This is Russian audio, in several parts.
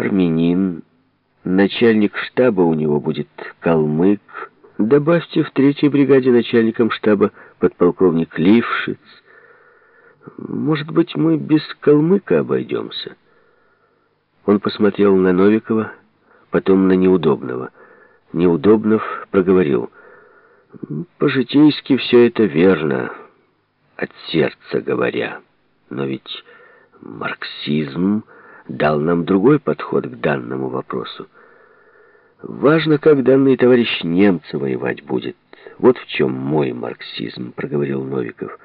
армянин, начальник штаба у него будет калмык. Добавьте в третьей бригаде начальником штаба подполковник Лившиц. Может быть, мы без калмыка обойдемся?» Он посмотрел на Новикова, потом на Неудобного. Неудобнов проговорил. «По-житейски все это верно, от сердца говоря. Но ведь марксизм дал нам другой подход к данному вопросу. Важно, как данный товарищ немца воевать будет. Вот в чем мой марксизм», — проговорил Новиков.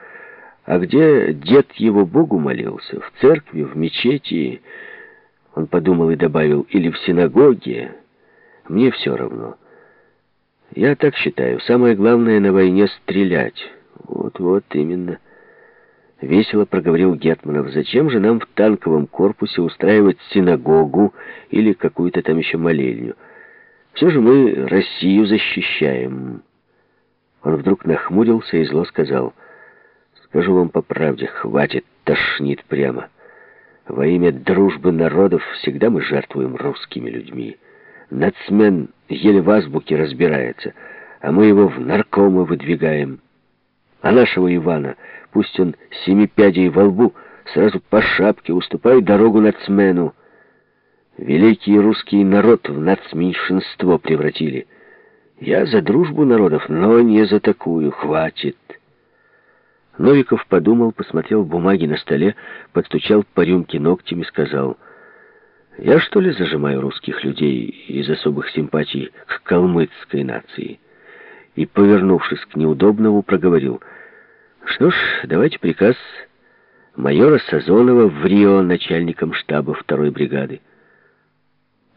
«А где дед его Богу молился? В церкви, в мечети?» Он подумал и добавил, «или в синагоге?» Мне все равно. Я так считаю. Самое главное на войне стрелять. Вот-вот именно. Весело проговорил Гетманов. Зачем же нам в танковом корпусе устраивать синагогу или какую-то там еще молельню? Все же мы Россию защищаем. Он вдруг нахмурился и зло сказал. Скажу вам по правде, хватит, тошнит прямо. Во имя дружбы народов всегда мы жертвуем русскими людьми. Нацмен еле в азбуке разбирается, а мы его в наркомы выдвигаем. А нашего Ивана, пусть он семи пядей во лбу, сразу по шапке уступает дорогу нацмену. Великий русский народ в нацменьшинство превратили. Я за дружбу народов, но не за такую. Хватит. Новиков подумал, посмотрел бумаги на столе, подстучал по рюмке ногтями и сказал... Я что ли зажимаю русских людей из особых симпатий к калмыцкой нации? И, повернувшись к неудобному, проговорил. Что ж, давайте приказ майора Сазонова в Рио начальником штаба второй бригады.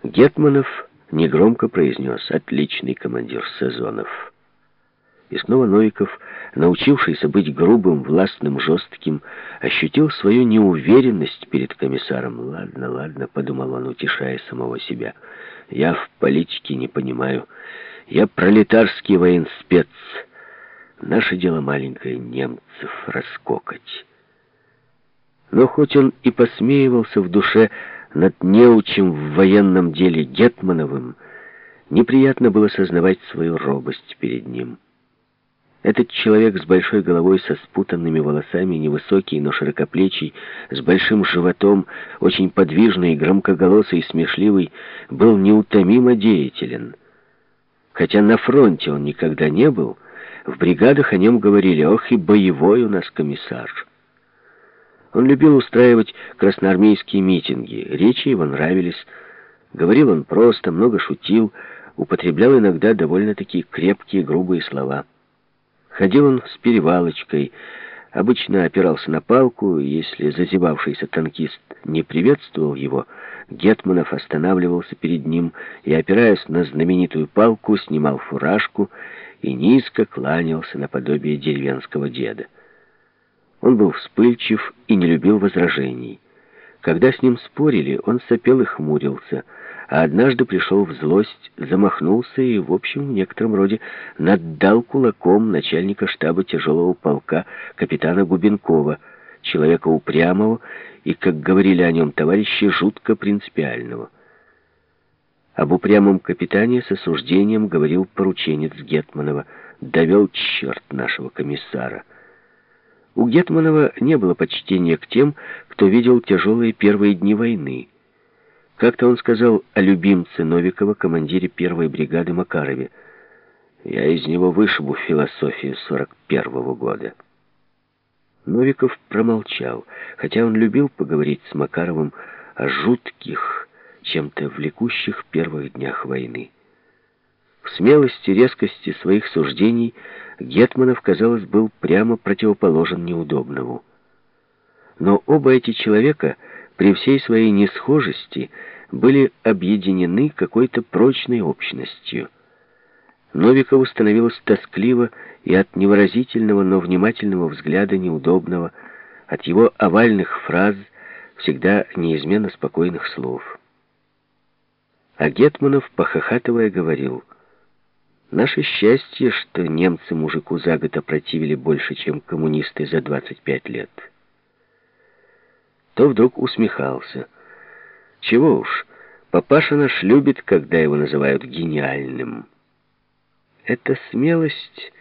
Гетманов негромко произнес «Отличный командир Сазонов». И снова Новиков, научившийся быть грубым, властным, жестким, ощутил свою неуверенность перед комиссаром. «Ладно, ладно», — подумал он, утешая самого себя. «Я в политике не понимаю. Я пролетарский военспец. Наше дело маленькое — немцев раскокать». Но хоть он и посмеивался в душе над неучим в военном деле Гетмановым, неприятно было сознавать свою робость перед ним. Этот человек с большой головой, со спутанными волосами, невысокий, но широкоплечий, с большим животом, очень подвижный, громкоголосый и смешливый, был неутомимо деятелен. Хотя на фронте он никогда не был, в бригадах о нем говорили, ох и боевой у нас комиссар. Он любил устраивать красноармейские митинги, речи его нравились. Говорил он просто, много шутил, употреблял иногда довольно-таки крепкие грубые слова. Ходил он с перевалочкой, обычно опирался на палку, если зазевавшийся танкист не приветствовал его, Гетманов останавливался перед ним и, опираясь на знаменитую палку, снимал фуражку и низко кланялся наподобие деревенского деда. Он был вспыльчив и не любил возражений. Когда с ним спорили, он сопел и хмурился — а однажды пришел в злость, замахнулся и, в общем, в некотором роде наддал кулаком начальника штаба тяжелого полка капитана Губенкова, человека упрямого и, как говорили о нем товарищи, жутко принципиального. Об упрямом капитане с осуждением говорил порученец Гетманова, довел черт нашего комиссара. У Гетманова не было почтения к тем, кто видел тяжелые первые дни войны. Как-то он сказал о любимце Новикова, командире первой бригады Макарове. «Я из него вышибу философию 41-го года». Новиков промолчал, хотя он любил поговорить с Макаровым о жутких, чем-то влекущих первых днях войны. В смелости, резкости своих суждений Гетманов, казалось, был прямо противоположен неудобному. Но оба эти человека — при всей своей несхожести были объединены какой-то прочной общностью. Новикову становилось тоскливо и от невыразительного, но внимательного взгляда неудобного, от его овальных фраз, всегда неизменно спокойных слов. А Гетманов, похохатывая, говорил, «Наше счастье, что немцы мужику за год опротивили больше, чем коммунисты за 25 лет» то вдруг усмехался. Чего уж, Папаша наш любит, когда его называют гениальным. Эта смелость